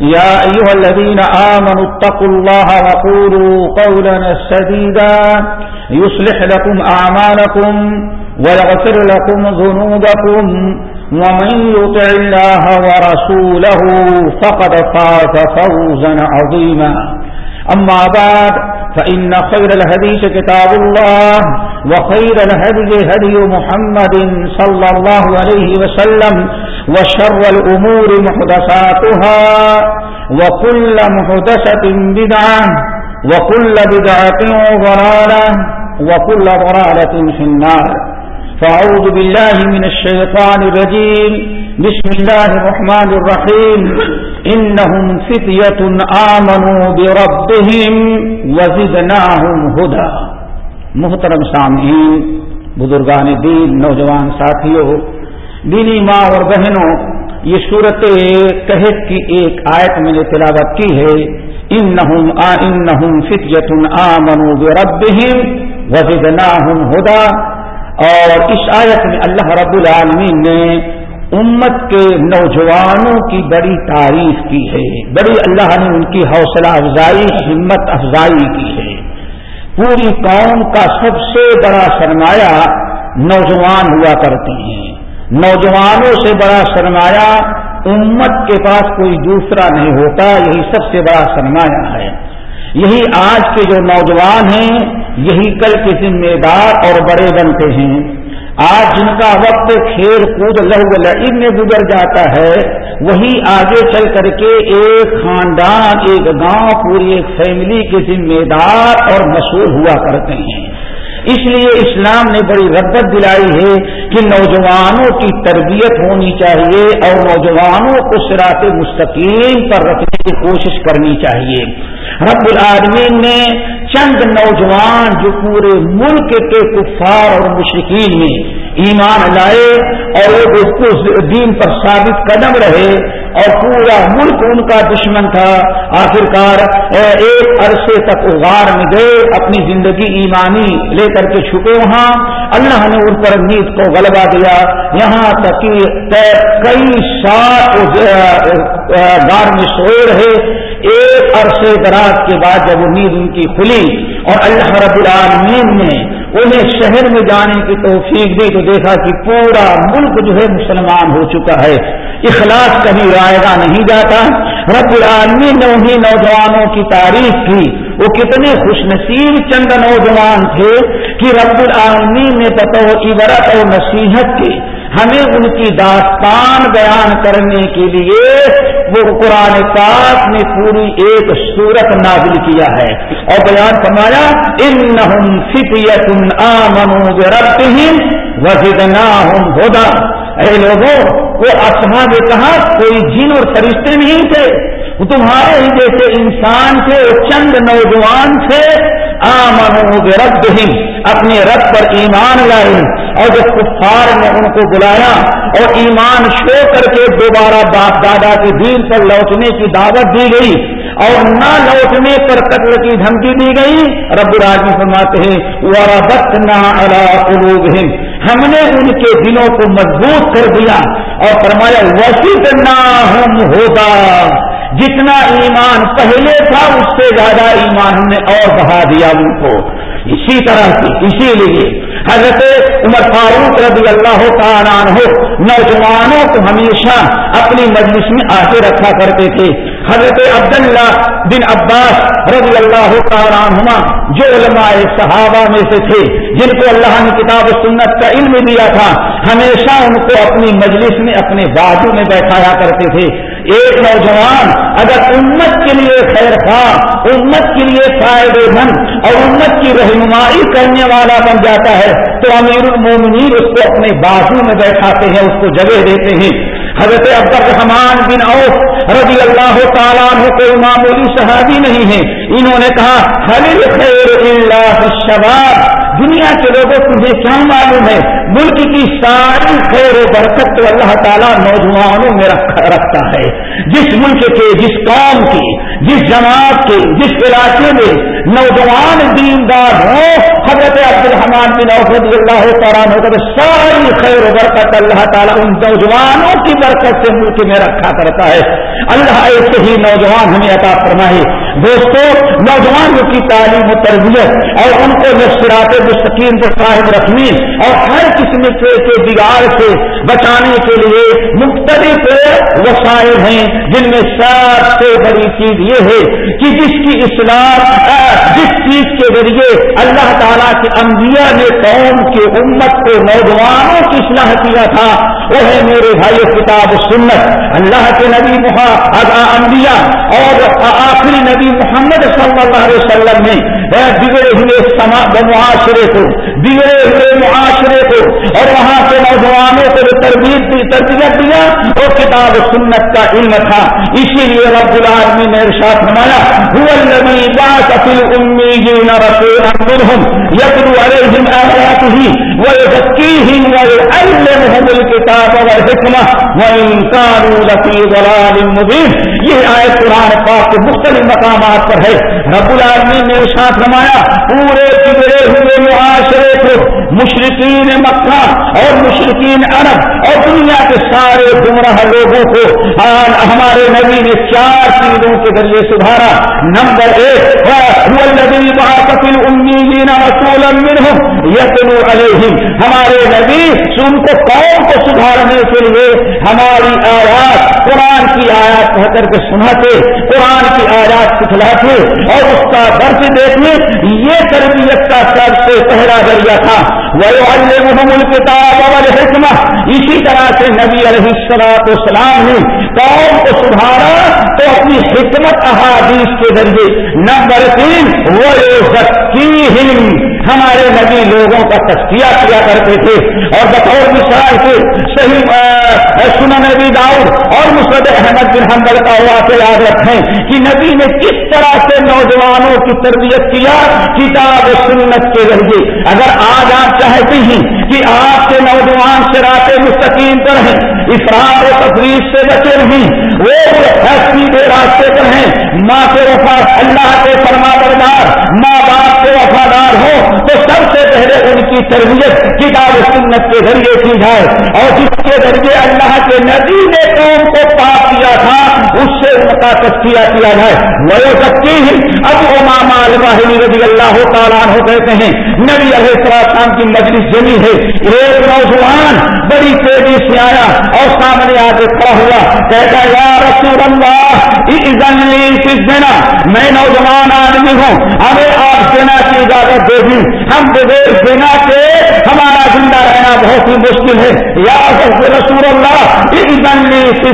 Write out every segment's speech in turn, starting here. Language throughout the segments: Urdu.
يا أيها الذين آمنوا اتقوا الله وقولوا قولا سديدا يصلح لكم أعمالكم ويغفر لكم ذنوبكم ومن يطع الله ورسوله فقد فات فوزا عظيما. أما بعد فإن خير الهديث كتاب الله وخير الهدي هدي محمد صلى الله عليه وسلم وشر الأمور محدثاتها وكل محدثة بدعة وكل بدعة ضرالة وكل ضرالة في النار. فأعوذ بالله من الشيطان الرجيم. بسم الله الرحمن الرحيم. إنهم فتية آمنوا بربهم وزدناهم هدى. محترم سامعین، بزرگان دین، نوجوان ساتھیوں دینی ماں اور بہنوں، یہ صورت قحط کی ایک آیت میں نے تلاوت کی ہے. ان نہ فتیت آمنو بربہم وزدناہم ہدا اور اس آیت میں اللہ رب العالمین نے امت کے نوجوانوں کی بڑی تعریف کی ہے۔ بڑی اللہ نے ان کی حوصلہ افزائی، ہمت افزائی کی ہے۔ پوری قوم کا سب سے بڑا سرمایہ نوجوان ہوا کرتے ہیں۔ نوجوانوں سے بڑا سرمایہ امت کے پاس کوئی دوسرا نہیں ہوتا، یہی سب سے بڑا سرمایہ ہے۔ یہی آج کے جو نوجوان ہیں، یہی کل کے ذمہ دار اور بڑے بنتے ہیں۔ آج جن کا وقت کھیل کود لہو لڑی میں گزر جاتا ہے، وہی آگے چل کر کے ایک خاندان، ایک گاؤں، پوری ایک فیملی کے ذمہ دار اور مشہور ہوا کرتے ہیں۔ اس لیے اسلام نے بڑی رغبت دلائی ہے کہ نوجوانوں کی تربیت ہونی چاہیے اور نوجوانوں کو سراط مستقیم پر رکھنے کی کوشش کرنی چاہیے۔ رب العالمین نے چند نوجوان جو پورے ملک کے کفار اور مشرقین میں ایمان لائے اور وہ دین پر ثابت قدم رہے اور پورا ملک ان کا دشمن تھا، آخرکار ایک عرصے تک غار میں گئے، اپنی زندگی ایمانی لے کر کے چھپے وہاں۔ اللہ نے ان پر نیت کو غلبہ دیا۔ یہاں تک کہ کئی سات غار میں سوئے رہے۔ ایک عرصے دراز کے بعد جب نیند ان کی کھلی اور اللہ رب العالمین نے انہیں شہر میں جانے کی توفیق دی تو دیکھا کہ پورا ملک جو ہے مسلمان ہو چکا ہے۔ اخلاص کبھی رائے نہیں جاتا۔ رب العالمین نے انہیں نوجوانوں کی تعریف کی۔ وہ کتنے خوش نصیب چند نوجوان تھے کہ رب العالمین نے بطور عبرت اور نصیحت کی۔ ہمیں ان کی داستان بیان کرنے کے لیے وہ قرآن پاک نے پوری ایک صورت نازل کیا ہے۔ اور بیان فرمایا ان فکیت آمنو رب وزدنا ہوں ہودا اے لوگوں، وہ اصحاب کہا کوئی جن اور فرشتے نہیں تھے؟ وہ تمہارے ہی جیسے انسان تھے چند نوجوان تھے۔ آمنو رب اپنے رب پر ایمان لائے اور جب کفار نے ان کو بلایا، اور ایمان شو کر کے دوبارہ باپ دادا کے دین پر لوٹنے کی دعوت دی گئی، اور نہ لوٹنے پر قتل کی دھمکی دی گئی، رب راجی فرماتے ہیں وربت نہ ہم نے ان کے دلوں کو مضبوط کر دیا، اور فرمایا وسیع نہ ہم ہوگا جتنا ایمان پہلے تھا، اس سے زیادہ ایمان ہم نے اور بہا دیا ان کو۔ اسی طرح سے اسی لیے حضرت عمر فاروق رضی اللہ تعالیٰ ہو نوجوانوں کو ہمیشہ اپنی مجلس میں آتے رکھا کرتے تھے۔ حضرت عبداللہ بن عباس رضی اللہ تعالیٰ عنہما، جو علماء صحابہ میں سے تھے، جن کو اللہ نے کتاب و سنت کا علم دیا تھا، ہمیشہ ان کو اپنی مجلس میں، اپنے بازو میں بیٹھایا کرتے تھے۔ ایک نوجوان اگر امت کے لیے خیر خواہ، امت کے لیے فائدے مند اور امت کی رہنمائی کرنے والا بن جاتا ہے، تو امیر المومنین اس کو اپنے بازو میں بیٹھاتے ہیں، اس کو جگہ دیتے ہیں۔ حضرت عبد الرحمان بن اوف رضی اللہ تعالیٰ عنہ کوئی معمولی صحابی نہیں ہے۔ انہوں نے کہا خیر اللہ شباب دنیا کے لوگوں تمہیں کیا معلوم ہے؟ ملک کی ساری خیر و برکت تو اللہ تعالیٰ نوجوانوں میں رکھتا ہے۔ جس ملک کے، جس قوم کی جس جماعت کے، جس علاقے میں نوجوان دیندار ہوں، حضرت عبد الرحمان بن رضی اللہ تعالیٰ ہو ساری خیر و برکت اللہ تعالیٰ ان نوجوانوں کی برکت سے ملک میں رکھا کرتا ہے۔ اللہ ایسے ہی نوجوان ہمیں عطا فرمائے۔ دوستوں نوجوانوں کی تعلیم و تربیت اور ان کو نصرات مستقیم کو قائم رکھنی اور ہر قسم کے بگاڑ سے بچانے کے لیے مختلف وسائل ہیں، جن میں سب سے بڑی چیز یہ ہے کہ جس کی اصلاح، جس چیز کے ذریعے اللہ تعالیٰ کے انبیاء نے قوم کے امت کو نوجوانوں کی اصلاح کیا تھا وہ ہے میرے بھائی کتاب سنت۔ اللہ کے نبی انبیاء اور آخری نبی نبی محمد صلی اللہ علیہ وسلم نے بگڑے ہوئے معاشرے کو، بگڑے ہوئے معاشرے کو، اور وہاں کے نوجوانوں کو تربیت دی، تربیت دیا، وہ کتاب سنت کا علم تھا۔ اسی لیے رب العالمین نے ارشاد نمایا هو الذي بعث في الاميين رسولا منهم يتلو عليهم اياته ويزكيهم ويعلمهم الكتاب والحكمه وان كانوا لفي ضلال مبين یہ آئے قرآن پاک کے مختلف مقامات پر ہے۔ رب العالمین نے ارشاد نمایا پورے بگڑے ہوئے معاشرے کو مشرقین مکہ اور مشرقین عرب اور دنیا کے سارے گمراہ لوگوں کو ہمارے نبی نے چار چیزوں کے ذریعے سدھارا۔ نمبر ایک ہمارے نبی ان کو قوم کو سدھارنے کے لیے ہماری آیات قرآن کی آیات کہہ کر کے سناتے، قرآن کی آیات سکھلاتے اور اس کا درد دیکھنے، یہ تربیت کا سب سے پہلا ذریعہ تھا۔ وَيُعَلِّمُهُمُ الْكِتَابَ حکمت اسی طرح سے نبی علیہ السلام اسلام نے قوم کو سدھارا تو اپنی حکمت احادیث کے ذریعے نمبر تین ہمارے نبی لوگوں کا تسکیہ کیا کرتے تھے اور بطور مثال کے صحیح سنا نبی داؤد اور مسرد احمد بن حمل کا واقع یاد رکھیں کہ نبی نے کس طرح سے نوجوانوں کی تربیت کیا کتاب سنت کے ذریعے۔ اگر آج آپ چاہتے ہیں کہ آپ کے نوجوان شراط مستقیم پر ہیں، افراد و تفریح سے بچے نہیں، وہ سیدھے راستے پر ہیں۔ ماں کے وفاد اللہ کے فرما بردار، ماں باپ کے وفادار ہو تو سب سے پہلے ان کی تربیت کتاب سنت کے ذریعے کی جائے۔ اور جس کے ذریعے اللہ کے نبی نے قوم کو پاک کیا تھا، اس سے ان کا تسکیہ کیا جائے۔ وہ سکتی ہی اب اماما الواحلی رضی اللہ تعالیٰ ہو کہتے ہیں، نبی علیہ السلام کی مجلس جمی ہے ایک نوجوان بڑی تیزی سے آیا اور سامنے آ کے کھڑا ہوا، کہتا یا رسول اللہ دینا میں نوجوان آدمی ہوں، ہمیں آپ دینا کی اجازت دے دی۔ ہم بغیر بنا کے ہمارا زندہ رہنا بہت ہی مشکل ہے۔ یا رسول اللہ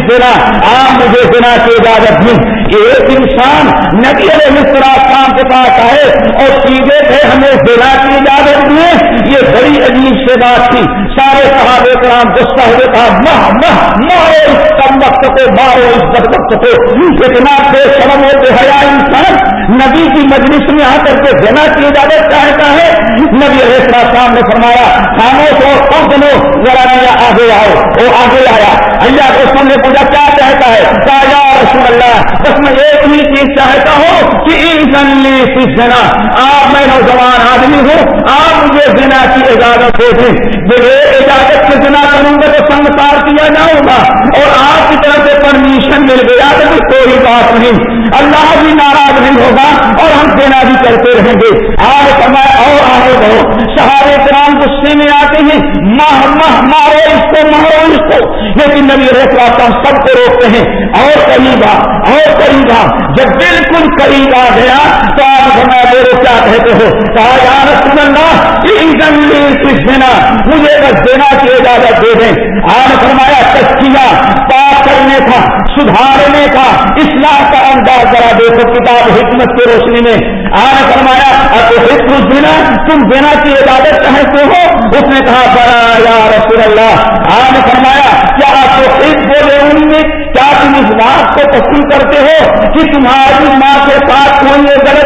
دینا آپ مجھے بنا کی اجازت دی کہ ایک انسان نبی علیہ السلام کے پاس آئے اور سیدھے تھے، ہمیں بنا کی اجازت دیے۔ یہ بڑی عجیب سے بات تھی۔ سارے صحابہ کرام غصہ ہوئے کہا مہ مہ مارو اس کم وقت کو مارو اس بد وقت کو۔ اتنا بے شرم و بے حیا انسان۔ نبی کی مجلس میں آ کر کے دینا کی اجازت چاہتا ہے۔ نبی علیہ السلام نے فرمایا، خاموش ہو کم دنو ذرا نیا آگے آؤ۔ وہ آگے آیا۔ اللہ رسول نے پوچھا کیا چاہتا ہے؟ کہا، یا رسول اللہ، بس میں ایک ہی چیز چاہتا ہوں کہ انسانی جنا آپ میں نوجوان آدمی ہوں، آپ مجھے دینا کی اجازت دے دیں۔ بغیر اجازت سے دینا کروں گا تو سنسار کیا جاؤں گا اور آپ کی طرف پرمیشن مل گیا تو کوئی بات نہیں۔ اللہ بھی ناراض نہیں ہوگا اور ہم دینا بھی کرتے رہیں گے۔ آج سمے اور آگے مرد سہارے کرام غصے میں آتے ہیں۔ ماہ ماہ مارو اس کو، مارو اس کو۔ لیکن نبی رہتا سب کو روکتے ہیں۔ اور قریب آ اور قریب آ جب بالکل قریب آ گیا تو آپ ہمیں میرے کیا کہتے ہو؟ کہا جان سننا دینا مجھے بس دینا کی اجازت دے دیں۔ آج فرمایا تسکیہ پاک کرنے کا، سدھارنے کا، اصلاح کا انداز ذرا دیکھو کتاب حکمت کی روشنی میں۔ آج فرمایا حکم دینا تم دینا کی اجازت چاہتے ہو؟ اس نے کہا بڑا یا رسول اللہ۔ آج فرمایا، کیا آپ کو خود بولے ان میں کیا تم اس بات کو پسند کرتے ہو کہ تمہاری ماں کے ساتھ کوئی غلط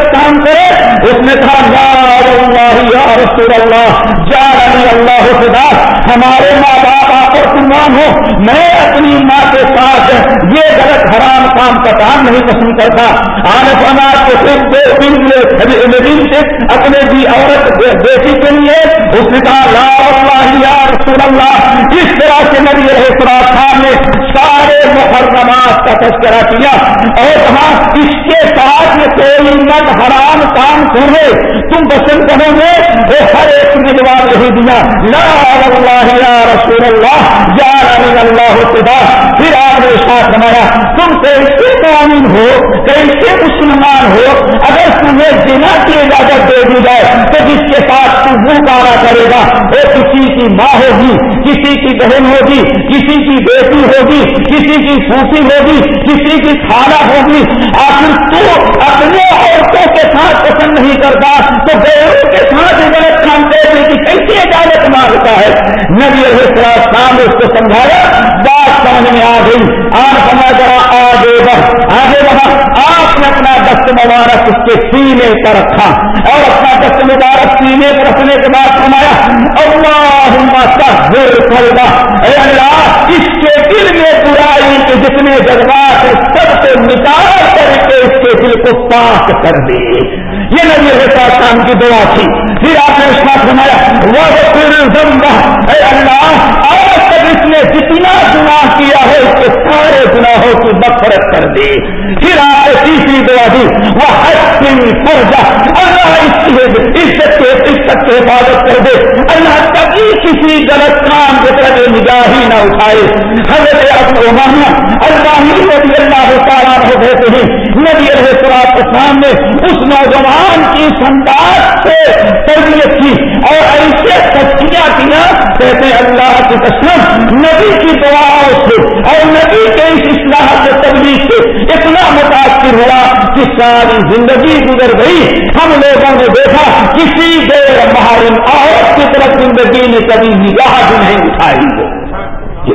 اس نے کہا یا اللہ یا رسول اللہ جا اللہ خدا ہمارے ماں باپ آپ پر قربان میں اپنی ماں کے ساتھ یہ غلط حرام کام کا کام نہیں پسند کرتا۔ آنے فنا کے خود دو دن سے اپنے بھی عورت بیٹی کے لیے اس نے کہا، لا اللہ یا رسول اللہ، اس طرح سے نبی رہے خان نے سارے محرمات کا تذکرہ کیا۔ اور کہا اس کے ساتھ کوئی مت حرام کام کرے، تم پسند کرو گے، وہ ہر ایک نے جواب نہیں دیا، لا اللہ یا رسول اللہ یا اللہ خدا پھر آپ نے ساتھ بنایا تم کیسے قانون ہو کیسے مسلمان ہو. اگر تمہیں جنا کی اجازت دے دی جائے، تو جس کے ساتھ تم منہ کارا کرے گا. وہ کسی کی ماں ہوگی، کسی کی بہن ہوگی، کسی کی بیٹی ہوگی، کسی کی پھوسی ہوگی، کسی کی کھانا ہوگی، آخر تو اپنے عورتوں کے ساتھ پسند نہیں کرتا، تو بیروں کے ساتھ غلط کام کرنے کی کیسی اجازت مانگتا ہے؟ نبی شام اس کو سمجھایا، بات سمجھ میں آ گئی۔ آج سمجھ ذرا آگے بڑھ آگے بڑھا۔ آپ نے اپنا دست مبارک اس کے سینے پر رکھا۔ اور اپنا دست مبارک سینے پر رکھنے کے بعد فرمایا اللہ سمایا اے اللہ، اس کے دل میں برائی کے جتنے جذبات سب سے نکال کر کے اس کے دل کو پاک کر دے۔ یہ نبی رہتا شام کی دعا تھی۔ پھر آپ نے اس کا سنایا وہ پھر اے اللہ آج تک اس نے جتنا گناہ کیا ہے اس کے سارے گناہوں کی کر دی۔ پھر آپ نے تیسری دعا دی۔ وہ ہر فرجا اللہ اس کی عزت کے عزت کی حفاظت کر دے۔ اللہ کبھی کسی غلط کام کے طرح نگاہی نہ اٹھائے۔ حضرت ابو امانا اللہ ہی اللہ تعالیٰ ہو کہتے ہیں۔ نبی علیہ سراب کے سامنے اس نوجوان کی سنداز سے تربیت کی اور ایسے تجکیاں کیا کہتے اللہ کی قسم نبی کی دعاؤں سے اور نبی کے اس اصلاح کے تبلیغ سے اتنا متاثر ہوا کہ ساری زندگی گزر گئی۔ ہم لوگوں نے دیکھا کسی دیر محرم عورت کی طرف زندگی نے کبھی نگاہ بھی نہیں اٹھائی۔ ہے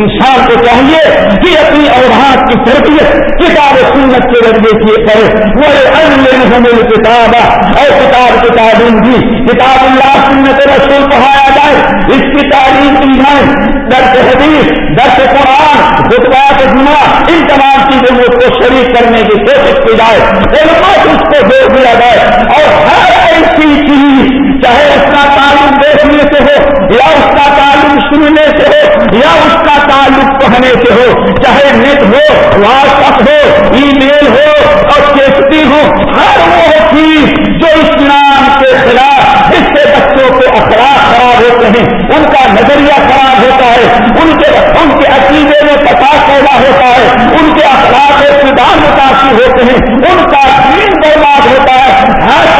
انسان کو چاہیے کہ اپنی اوہات کی تربیت کتاب سنت کے ذریعے کیے کرے۔ وہ انل کتاب اور کتاب کی تعلیم بھی کتاب اللہ سنت رسول پڑھایا جائے۔ اس کی تعلیم کی جائے۔ درد حدیث درد قرآن، خطبات جمعہ، ان تمام چیزوں میں اس کو شریک کرنے کی کوشش کی جائے۔ اس کو دے دیا جائے۔ اور ہر ایسی چیز، چاہے اس کا تعلق دیکھنے سے ہو یا اس کا سننے سے ہو یا اس کا تعلق پڑھنے سے ہو، چاہے نیٹ ہو واٹس ایپ ہو ای میل ہو اور کیسٹی ہو، ہر وہ چیز جو اسلام کے خلاف، اس سے بچوں کے اخلاق خراب ہوتے ہیں، ان کا نظریہ خراب ہوتا ہے، ان کے ان کے عقیدے میں پتا پیدا ہوتا ہے، ان کے اخلاق اقتدار متاثر ہوتے ہیں، ان کا دین برباد ہوتا ہے، ہر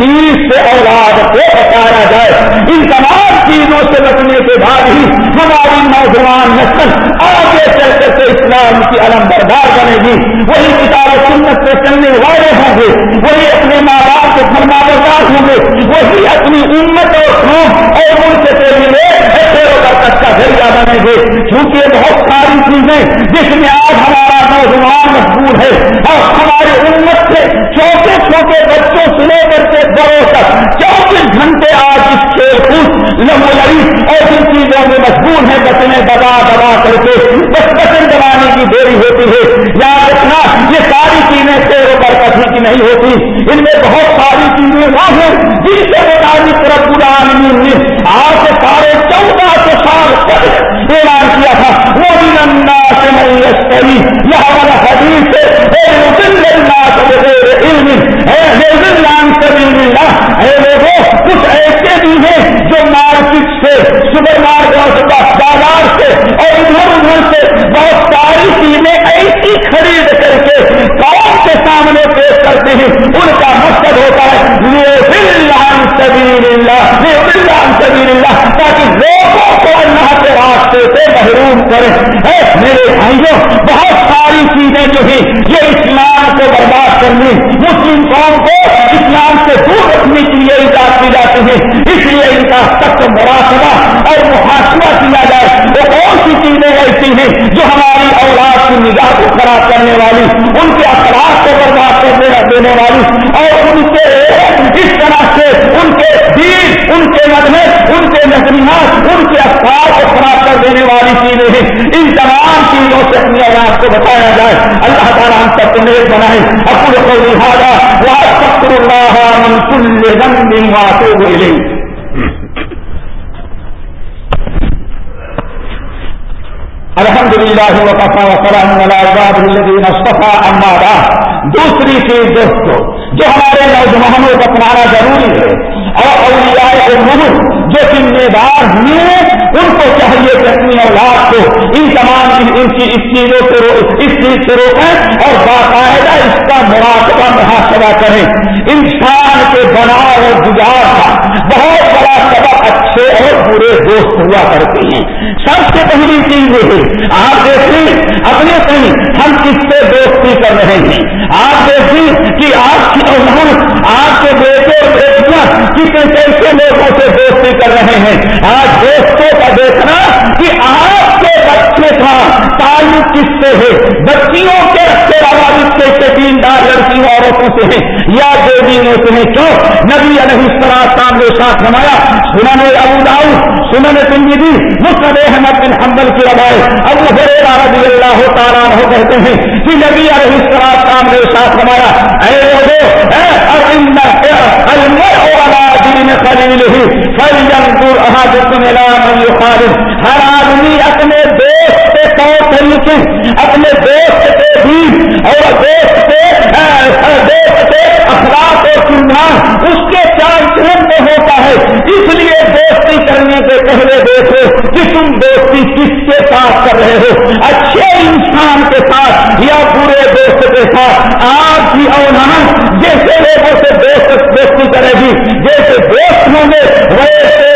چیز سے اولاد کو بتایا جائے۔ ان تمام چیزوں سے بچنے کے بعد ہی ہماری نوجوان نسل آگے چل کر کے اسلام کی علم بردار بنے گی۔ وہی کتاب سنت سے چلنے والے ہوں گے۔ وہی اپنے ماں باپ کے فرما بردار ہوں گے۔ وہی اپنی امت اور قوم اور ملک کے لیے برکت کا ذریعہ بنے گے کیونکہ بہت ساری چیزیں جس میں آج ہمارا نوجوان مشہور ہے۔ اور ہماری امت سے چھوٹے چھوٹے بچوں سے لے کر کے بڑوں تک چوبیس گھنٹے آج اس کھیل کود لمو لڑی اور جن چیزوں میں مشہور ہے بچنے دبا دبا کر کے بس بچن دبانے کی دیری ہوتی ہے۔ یاد رکھنا، یہ ساری چیزیں شیر و برکت کی نہیں ہوتی۔ ان میں بہت ساری چیزیں وہ ہیں، جن کے مطابق رب العالمین نے آج سے سارے چودہ سو سال تک اعلان کیا تھا وہ بھی اللہ سے نہیں لشکری یہ ہمارا حدیث ہے علم ہے کچھ ایسے بھی کریں میرے بھائیوں بہت ساری چیزیں جو ہیں یہ اسلام کو برباد کرنے مسلم قوم کو اسلام سے دور رکھنے کے لیے ایجاد کی جاتی ہے اس لیے ان کا سخت مراقبہ اور محاسبہ کیا جائے وہ کون سی چیزیں ایسی ہیں جو ہماری اولاد کی نگاہ کو خراب کرنے والی ان کے اخلاق کو برباد کرنے دینے والی اور ان سے اس طرح سے ان کے دین ان کے مذہب ان کے نظریات ان کے افراد کو خراب کر دینے والی چیزیں ہیں ان تمام چیزوں سے اپنی آواز کو بتایا جائے اللہ تعالیٰ ہم سب کو نیک بنائے اپنے کو لہٰذا اللہ من کل ذنب واتوب الیہ الحمد للہ وقفا وسلام الدین اصطفیٰ اما دوسری چیز دوستو، جو ہمارے نوجوانوں کو اپنانا ضروری ہے اور اولیاء امور جو ذمہ دار ہوئے ان کو چاہیے کہ اپنی اولاد کو ان تمام ان کی اس چیزوں کو اس چیز سے روکیں اور باقاعدہ اس کا مراقبہ محاسبہ کریں انسان کے بناؤ اور گزار کا بہت بڑا سبق اچھے اور برے دوست ہوا کرتے ہیں۔ سب سے پہلی چیز یہ ہے، آپ دیکھیں، اپنے کہیں ہم کس سے دوستی کر رہے ہیں؟ آپ دیکھیں کہ آپ کی آپ کے بیٹے اور بیٹیاں کتنے کیسے لوگوں سے دوستی کر رہے ہیں۔ آج دوستوں کا دیکھنا کہ آپ کے بچے کا تعلق کس سے ہے۔ بچیوں کے رکھتے والا رشتے کے تین دار لڑکیوں عورتوں سے ہیں، یا دیویوں سے ہیں، کیوں؟ نبی علیہ السلام کام نے ساتھ نمایا سنن ابو داؤ سنن تنگی مسلم احمد بن حنبل کی روایت، ابو ہریرا رضی اللہ تعالیٰ ہو کہتے ہیں کہ نبی علیہ السلام کام نے ساتھ نمایا اے لوگو، اے ارند المرء لوگوں دین خلیل ہی فلجنظر احدكم الى من يخالف ہر آدمی اپنے دوست کے طور طریقے، اپنے دوست کے دین اور دوست کے دوست کے اخلاق و کردار اس کے چار چرم میں ہوتا ہے۔ اس لیے دوستی کرنے کے پہلے دیکھو کہ تم دوستی کس کے ساتھ کر رہے ہو۔ اچھے انسان کے ساتھ یا برے دوست کے ساتھ؟ آپ کی اولاد جیسے لوگوں سے دوست دوستی کرے گی، جیسے دوست ہوں گے ویسے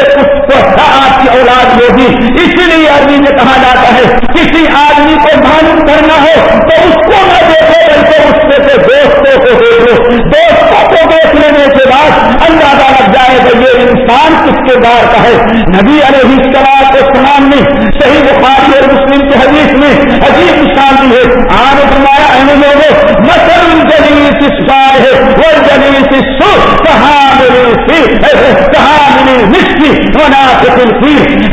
آپ کی اولاد ہوگی۔ اسی لیے آدمی نے کہا جاتا ہے، کسی آدمی کو معلوم کرنا ہو تو اس کو نہ دیکھو بلکہ اس میں سے دوستوں کو دیکھو دوستوں کو دیکھ لینے کے بعد اندازہ لگ جائے گا یہ انسان کس کے بار کا ہے؟ نبی علیہ السلام کے سلام میں صحیح بخاری اور مسلم کے حدیث میں عجیب نشان بھی ہے۔ آج فرمایا اہم لوگوں مسل جلیس سال ہے، وہ جلیس سو کہاں ملی کہاں ملی مشکی ہونا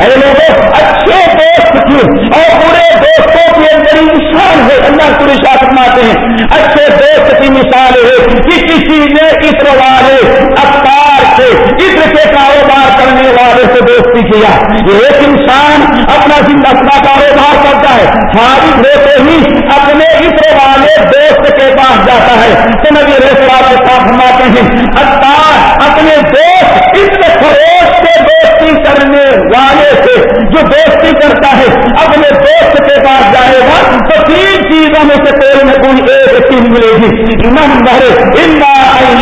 اے لوگوں، اچھے دوست کی اور برے دوستوں کی ایک بڑی مثال ہے، اللہ کو رشا فرماتے ہیں۔ اچھے دوست کی مثال ہے کہ کسی نے اس والے افطار کے کاروبار کرنے والے سے دوستی کیا۔ ایک انسان اپنا اپنا کاروبار کرتا ہے۔ فارغ ہوتے ہی اپنے عطر والے دوست کے پاس جاتا ہے۔ تو نبی ریسرا کے ساتھ فرماتے ہیں افطار اپنے دوست عطر فروش سے دوستی کرنے والے سے جو دوستی کرتا ہے، اپنے دوست کے پاس جائے گا، تو تین چیزوں میں سے کوئی نہ کوئی ایک چیز ملے گی۔ نمبر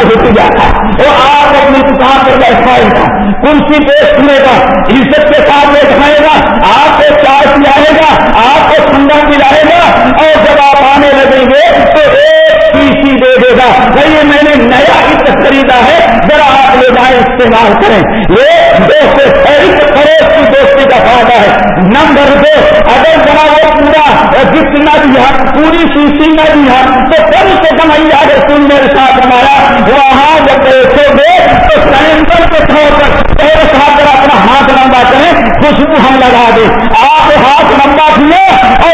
ہوتی جاتا ہے وہ آپ اپنی دکان پر بیٹھائے گا کلسی پیش سنے گا، عزت کے ساتھ بیٹھائے گا، آپ کو چائے پلائے گا، آپ کو ٹھنڈا پلائے گا اور جب آپ آنے لگیں گے تو ایک پیسی دے دے گا۔ بھائی، میں نے نیا عزت خریدا ہے۔ ذرا آپ لے جائیں استعمال کریں۔ یہ دوست فروغ کی دوستی کا فائدہ ہے۔ نمبر دو، اگر ذرا وہ پورا جتنا بھی ہے، پوری شیشی نہ بھی ہے، تو کم سے کم اگر تم میرے ساتھ ہمارا وہاں جب بیٹھو گے، تو سینٹر کے طور پر میرے ساتھ اپنا ہاتھ لمبا کریں، خوشبو ہم لگا دیں۔ آپ ہاتھ لمبا کیے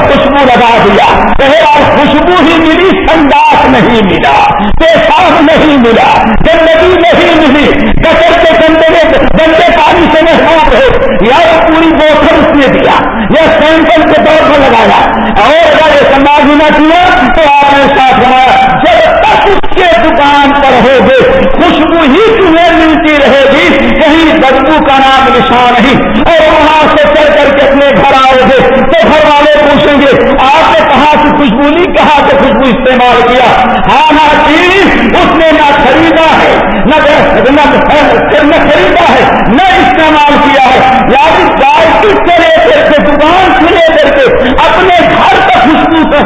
اور خوشبو لگا دیا۔ پہلا خوشبو ہی ملی سنداس نہیں ملا۔ پیشاب نہیں ملا گندگی نہیں ملی۔ گٹر کے گندے گندے پانی سے محفوظ ہو یا پوری بوتل اس نے دیا، یا سینکل کے طور پر لگایا۔ اور اگر یہ سماج نہ کیا تو آپ نے ساتھ بنایا۔ جب تک اس کے دکان پر ہو گے خوشبو ہی تمہیں ملتی رہے گی۔ کہیں بدبو کا نام نشان نہیں۔ اور وہاں سے چل کر کے اپنے گھر آؤ گے، تو گھر والے پوچھیں گے، آپ نے کہاں سے خوشبو نہیں کہا کہ خوشبو استعمال کیا۔ ہاں چیز اس نے نہ خریدا ہے، نہ خریدا ہے، نہ استعمال کیا ہے۔ یعنی گائے سے لے کر کے دکان سے لے کر کے اپنے گھر تک خوشبو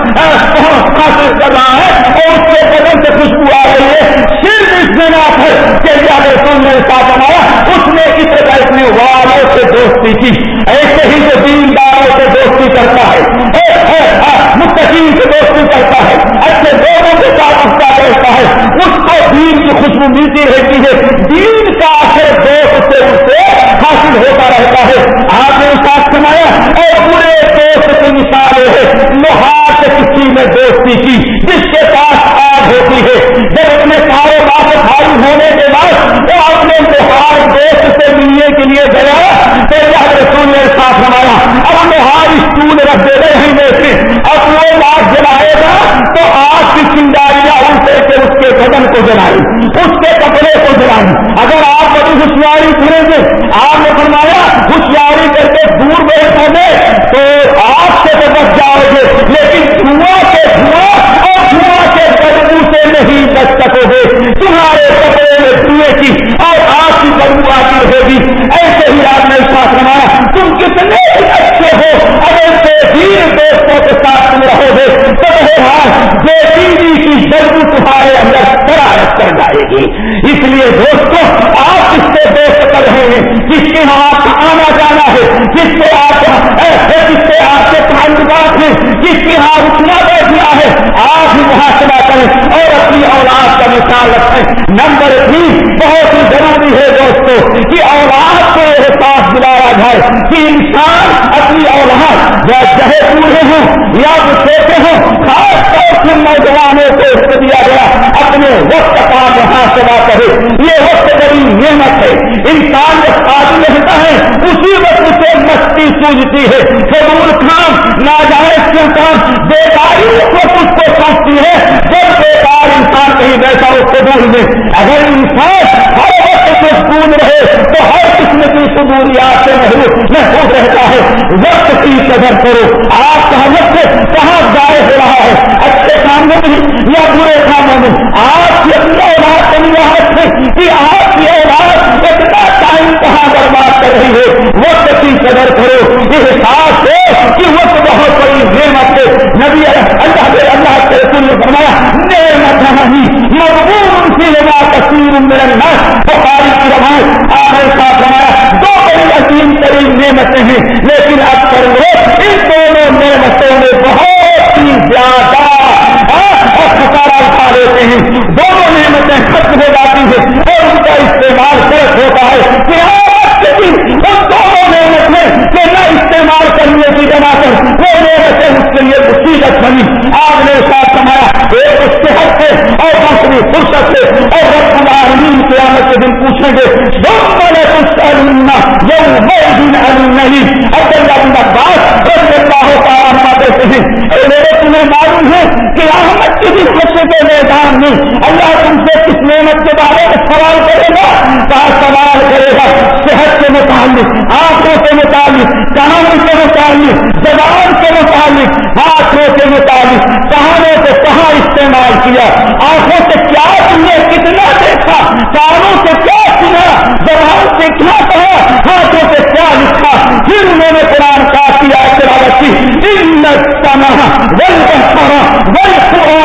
حاصل کر رہا ہے۔ اور اس کے قدم سے خوشبو آ رہی ہے۔ صرف اس دن آپ کے لیے یاد رسول نے ساتھ بنایا، اس نے اس طرح نے والوں سے دوستی کی۔ ملتی رہتی ہے۔ دین کا اثر دوست سے اسے حاصل ہوتا رہتا ہے آپ نے ساتھ سنایا اور پورے دوست کی مثال ہے لوہار سے کسی میں دوستی کی جس کے پاس آگ ہوتی ہے جب اپنے کاروبار بھائی ہونے کے بعد وہ اپنے لوہار دوست سے ملنے کے لیے گیا تو اللہ رسول نے ساتھ بنایا اب لوہار اسکول رکھ دے رہے ہیں ویسے اب وہ لاکھ جلائے گا تو آگ کی چنگاریاں اسے کے اس کے بدن کو جلائی اس کے کپڑے کو جلائی اگر آپ بڑی ہوشیاری کریں گے آپ نے فرمایا ہوشیاری کر کے دور بیٹھو گے تو آپ سے تو بچ جاؤ گے لیکن دھواں کے دھواں اور دھواں کے بدبو سے نہیں بچ سکو گے تمہارے کپڑے میں دھوئے کی اور آپ کی بدبو آتی رہے گی ایسے ہی آپ نے ساتھ بنایا تم کتنے اچھے ہو اگر سے ہیر دوستوں کے ساتھ تم رہو گے تو بہرحال بے ٹی کی بدبو تمہارے اندر شرارت کر جائے گی اس لیے دوستوں آپ اس سے دوست کر رہے ہیں جس کے یہاں آپ کا آنا جانا ہے جس سے آپ جس سے آپ کے تعلقات ہیں جس کے یہاں رکنا بیٹھنا ہے آپ ہی محاسبہ کریں اور اپنی اولاد رکھیں۔ نمبر تین، بہت ہی ضروری ہے دوستوں کہ اولاد کو احساس دلایا جائے کہ انسان اپنی اولاد یا چہے پورے ہوں یا وہ چھوٹے ہوں، خاص طور سے نوجوانوں کو اس دیا گیا۔ اپنے وقت کا محاسبہ کرے، یہ وقت بڑی نعمت ہے۔ انسان جب آدمی رہتا ہے، اسی وقت سے مستی سوجتی ہے۔ فضول کام ناجائز کے کام بیکاری کو کچھ کو سوچتی ہے، جب بیکار انسان کہیں بیٹھا ہو قبول میں۔ اگر انسان ہر وقت مشغول رہے، تو ہر قسم کی قبولیات سے محفوظ رہتا ہے۔ وقت کی قدر کرو۔ آپ کا وقت کہاں ضائع ہو رہا ہے؟ اچھے کاموں میں یا برے کاموں میں؟ آپ کی اپنی اولاد کا نواز ہے کہ آپ کی اولاد اتنا ٹائم کہاں برباد کر رہی ہے؟ وقت کی قدر کرو۔ یہ احساس ہے کہ وقت بہت بڑی نعمت ہے نبی اللہ کے اللہ کے رسول نے فرمایا نعمت نہیں مقبول سے لگا کثیر میرے بخاری کی روایت آپ نے ساتھ فرمایا دو بڑی عظیم ترین نعمتیں ہیں لیکن اکثر لوگ ان دونوں نعمتوں میں بہت ہی زیادہ خسارا اٹھا لیتے ہیں دونوں نعمتیں ختم ہو جاتی ہیں اور ان کا استعمال صرف ہوتا ہے کہ آج کے دن ان دونوں نعمتیں کہ نہ استعمال کرنے کی بنا کر وہ نعمتیں اس کے لیے مصیبت بنی آپ نے ساتھ سمایا ایک صحت سے اور دوسری فرصت سے اور رب العالمین قیامت کے دن پوچھیں گے دو بڑے کچھ علومنا یہ دن علم نہیں اگر اللہ بات رب اللہ تعالیٰ دیتے ہیں میرے تمہیں معلوم ہے کہ احمد کے دن بچے کے میدان میں اللہ تم سے کس نعمت کے بارے میں سوال کرے گا کہا سوال کرے گا صحت کے متعلق آنکھوں کے متعلق کہانی کے متعلق زبان کے متعلق ہاتھوں کے مطابق کہانوں کو کہاں استعمال کیا آنکھوں سے کیا تم نے کتنا دیکھا کانوں سے کیا سنا زبان سے کیا کہا ہاتھوں سے کیا لکھا پھر انہوں نے قرآن کا کیا تلاوت کی ان سما ول بسرا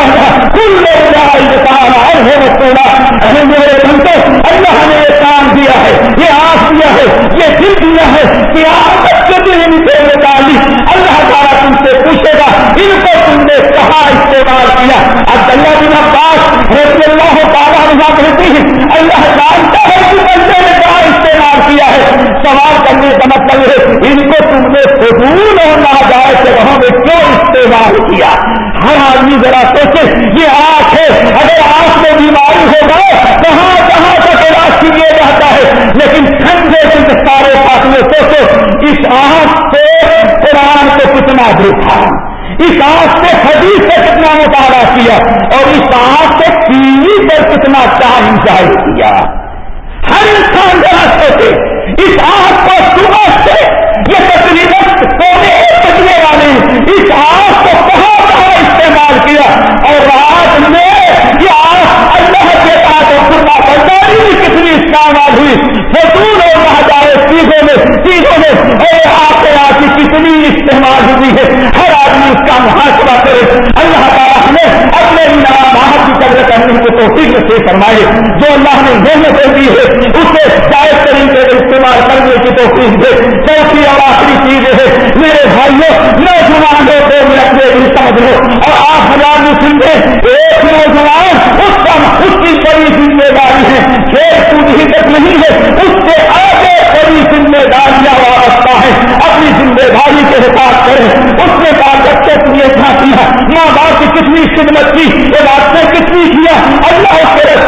ول قرآن کل میرے بنتے اللہ نے یہ کام دیا ہے، یہ آنکھ دیا ہے، یہ دل دیا ہے کہ آپ کے دل ان سے متعلق اللہ تعالیٰ تم سے پوچھے گا، ان کو تم نے کہاں استعمال کیا؟ اب اللہ بن عباس رضی اللہ تعالیٰ رضا کہتی ہے اللہ جانتا ہے کہ بندے نے کہاں استعمال کیا ہے؟ سوال کرنے کا مطلب ہے، ان کو تم نے فضول اور ذرا سوچے یہ آنکھ ہے۔ اگر آنکھ میں بیماری ہو گئے کہاں کہاں تک علاج کیے جاتا ہے۔ لیکن ٹھنڈے دن سارے پاس میں سوچو، اس آنکھ سے قرآن کو کتنا دیکھا اس آنکھ سے حدیث سے کتنا مطالعہ کیا۔ اور اس آنکھ سے ٹی وی پر کتنا ٹائم ظاہر کیا ہر انسان ذرا سوچے اس آنکھ کو صبح سے یہ تقریباً پونے ایک بجنے والے اس آنکھ کو کہاں کہاں استعمال کیا اور رات میں یہ آنکھ اللہ کے ساتھ خدا برداری بھی کتنی استعمال ہوئی فضول اور نہ جائے چیزوں میں چیزوں میں اور آپ کے آپ کی کتنی استعمال ہوئی ہے ہر آدمی اس کا محاسبہ کرے اللہ تعالیٰ ہمیں اپنے نام کی قدر کرنے کو توفیق سے فرمائے، جو اللہ نے محنتیں دی ہے اسے جائز طریقے سے استعمال کرنے کی توفیق دے چوتھی اور آخری چیز ہے، میرے بھائیوں نوجوانوں کو میں اپنے دل سمجھ لو اور آپ ہزار مسلم میں ایک نوجوان، اس کا اس کی بڑی ذمہ داری ہے۔ کھیل کود ہی تک نہیں ہے، اس سے آگے بڑی ذمہ داریاں وابستہ ہے۔ اپنی ذمہ داری کے حساب کرے اس نے کہا بچے تم یہ کیا ماں باپ کی کتنی خدمت کی یہ بات نے کتنی کیا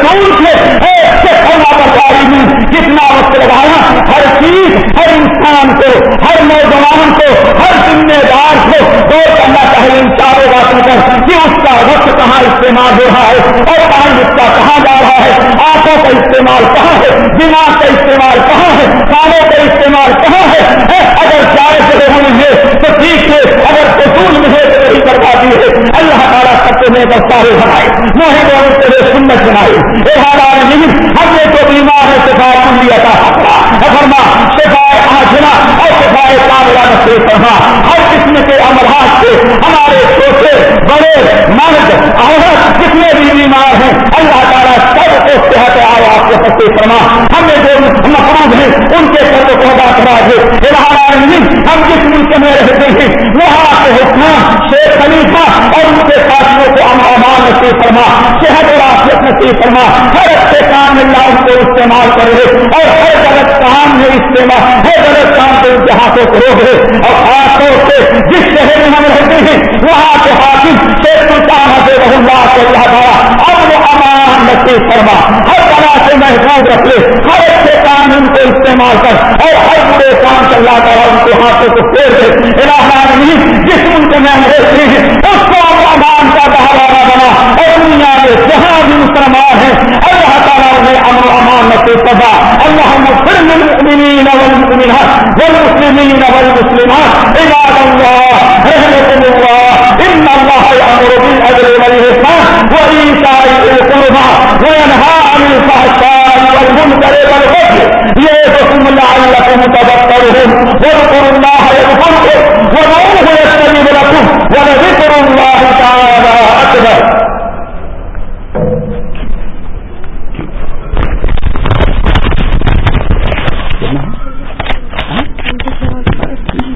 اللہ اس کے رسول سے برداری میں کتنا وقت لگایا ہر چیز، ہر انسان کو، ہر نوجوان کو، ہر ذمہ دار کو دو کرنا چاہیے ان چاروں باتوں پر کہ اس کا وقت کہاں استعمال ہو رہا ہے اور ٹائم اس کا کہاں جا رہا ہے۔ آنکھوں کا استعمال کہاں ہے؟ دماغ کا استعمال کہاں ہے؟ کانوں کا استعمال کہاں ہے؟ اگر چائے سے ہونے ہے تو ٹھیک ہے، اگر فضول میں ہے تو وہی بربادی ہے اللہ تعالیٰ سب کو لے کر سارے بنائے موہی لوگوں کے لیے سنت بنائی نہیں، ہم نے جو بیمار ہے شفا کلی عطا فرما شفا آجنا اور شفا کاملہ نصیب فرما۔ ہر قسم کے امراض سے ہمارے چھوٹے بڑے، مرد، عورت، جتنے بھی بیمار ہیں، اللہ تعالیٰ سب کو صحت آؤ آپ کے نصیب فرما۔ ہمیں جو مقروض ہیں، ان کے سب کو ادا کرا دے نہیں، ہم جس ملک میں رہتے ہیں وہاں کے حکام شیخ خلیفہ اور ان کے ساتھیوں کو امان نصیب فرما صحت اور آفیت نصیب فرما۔ ہر اچھے کام اللہ ان کو استعمال کرے اور ہر غلط کام میں استعمال، ہر غلط کام کو ان کے ہاتھوں کو روکے اور خاص طور سے جس شہر میں ہم رہتے ہیں، وہاں کے حاکم شیخ سلطان سے رہ اللہ کو اللہ تعالیٰ اب وہ امان نصیب فرما۔ ہر طرح سے محفوظ رکھ لے ہر اچھے کام ان کو استعمال کر اور ہر برے کام سے اللہ تعالیٰ ان کے ہاتھوں جس ملک میں ہم رہتے ہیں، اس کو امان کا دہارا بنا۔ اور دنیا میں جہاں بھی مسلمان ہیں، اللہ تعالیٰ انہیں امن امان سے سزا۔ اللهم اغفر للمؤمنين والمؤمنات والمسلمين والمسلمات۔ عباد الله رحمكم الله ان الله يامر بالعدل والاحسان وايتاء ذي القربى وينهى عن الفحشاء وزن کرے بل خود۔ یہ اللہ اللہ رکھوں ذکر